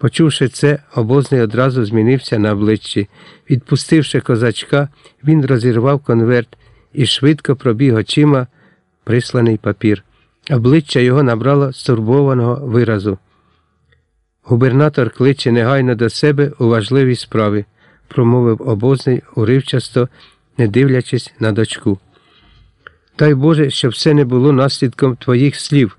Почувши це, обозний одразу змінився на обличчі. Відпустивши козачка, він розірвав конверт і швидко пробіг очима присланий папір. Обличчя його набрало стурбованого виразу. Губернатор кличе негайно до себе у важливій справі, промовив обозний уривчасто, не дивлячись на дочку. Дай Боже, щоб все не було наслідком твоїх слів.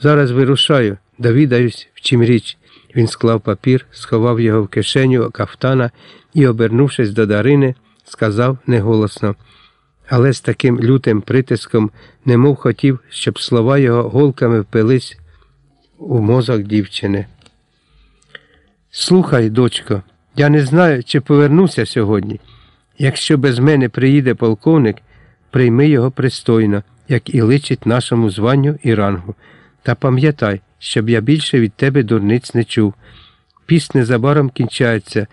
Зараз вирушаю, довідаюсь, в чим річ. Він склав папір, сховав його в кишеню кафтана і, обернувшись до Дарини, сказав неголосно, але з таким лютим притиском, немов хотів, щоб слова його голками впились у мозок дівчини. Слухай, дочко, я не знаю, чи повернуся сьогодні. Якщо без мене приїде полковник, прийми його пристойно, як і личить нашому званню і рангу. Та пам'ятай, щоб я більше від тебе дурниць не чув. Піст незабаром кінчається,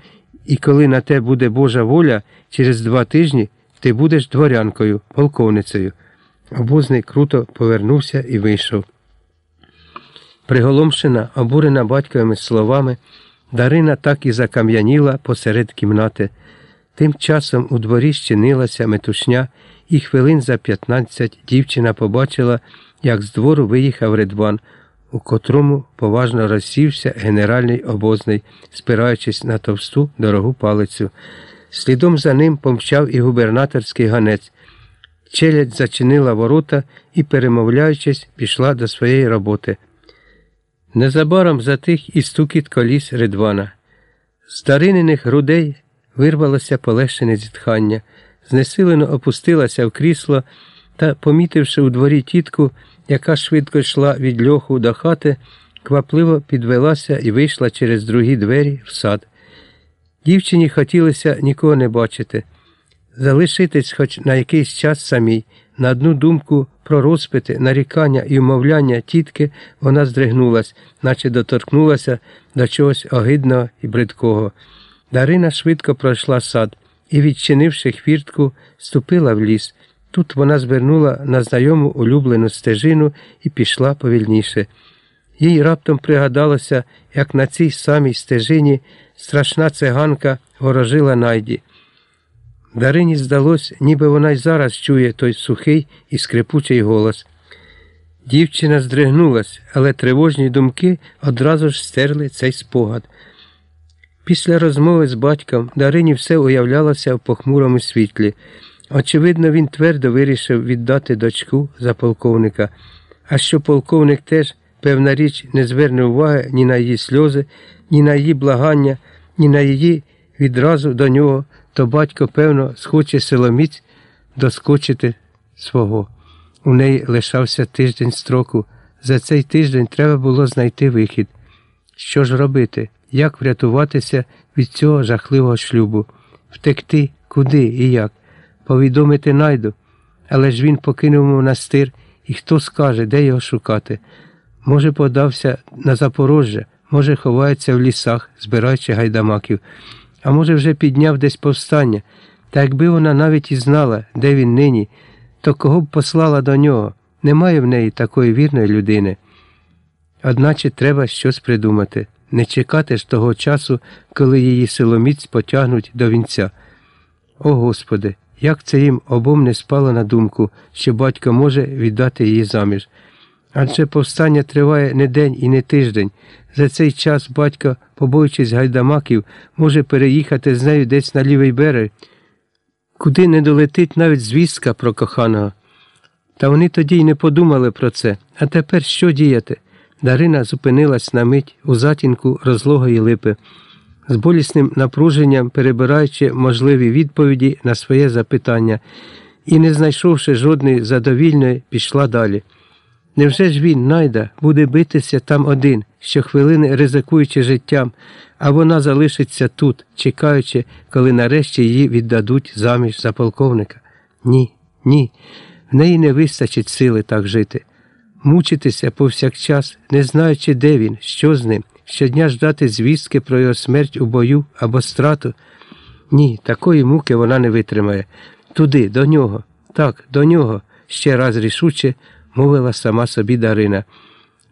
і коли на те буде Божа воля, через два тижні ти будеш дворянкою, полковницею. Обозний круто повернувся і вийшов. Приголомшена, обурена батьковими словами, Дарина так і закам'яніла посеред кімнати. Тим часом у дворі щинилася метушня, і хвилин за п'ятнадцять дівчина побачила, як з двору виїхав Редван, у котрому поважно розсівся генеральний обозний, спираючись на товсту дорогу палицю. Слідом за ним помчав і губернаторський ганець. Челядь зачинила ворота і, перемовляючись, пішла до своєї роботи. Незабаром затих і стукіт коліс Редвана. З даринених грудей вирвалося полегшене зітхання, знесилено опустилася в крісло та, помітивши у дворі тітку, яка швидко йшла від льоху до хати, квапливо підвелася і вийшла через другі двері в сад. Дівчині хотілося нікого не бачити, залишитись хоч на якийсь час самій, на одну думку про розпити, нарікання і умовляння тітки вона здригнулась, наче доторкнулася до чогось огидного і бридкого. Дарина швидко пройшла сад і, відчинивши хвіртку, ступила в ліс. Тут вона звернула на знайому улюблену стежину і пішла повільніше. Їй раптом пригадалося, як на цій самій стежині страшна циганка ворожила найді. Дарині здалось, ніби вона й зараз чує той сухий і скрипучий голос. Дівчина здригнулась, але тривожні думки одразу ж стерли цей спогад. Після розмови з батьком Дарині все уявлялося в похмурому світлі. Очевидно, він твердо вирішив віддати дочку за полковника, а що полковник теж, певна річ, не зверне уваги ні на її сльози, ні на її благання, ні на її відразу до нього, то батько, певно, схоче силоміць доскочити свого. У неї лишався тиждень строку. За цей тиждень треба було знайти вихід. Що ж робити? Як врятуватися від цього жахливого шлюбу? Втекти, куди і як? Повідомити найду, але ж він покинув монастир, і хто скаже, де його шукати? Може, подався на Запорожжя, може, ховається в лісах, збираючи гайдамаків, а може, вже підняв десь повстання. Та якби вона навіть і знала, де він нині, то кого б послала до нього? Немає в неї такої вірної людини. Одначе треба щось придумати, не чекати ж того часу, коли її силоміць потягнуть до вінця. О Господи, як це їм обом не спало на думку, що батько може віддати її заміж. Адже повстання триває не день і не тиждень. За цей час батько, побоюючись гайдамаків, може переїхати з нею десь на лівий берег, куди не долетить навіть звістка про коханого. Та вони тоді й не подумали про це. А тепер що діяти? Дарина зупинилась на мить у затінку розлогої липи, з болісним напруженням перебираючи можливі відповіді на своє запитання, і, не знайшовши жодної задовільної, пішла далі. Невже ж він, найда, буде битися там один, щохвилини ризикуючи життям, а вона залишиться тут, чекаючи, коли нарешті її віддадуть заміж за полковника? Ні, ні, в неї не вистачить сили так жити. Мучитися повсякчас, не знаючи, де він, що з ним, щодня ждати звістки про його смерть у бою або страту. Ні, такої муки вона не витримає. Туди, до нього, так, до нього, ще раз рішуче мовила сама собі Дарина.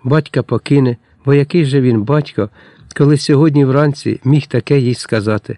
Батька покине, бо який же він батько, коли сьогодні вранці міг таке їй сказати.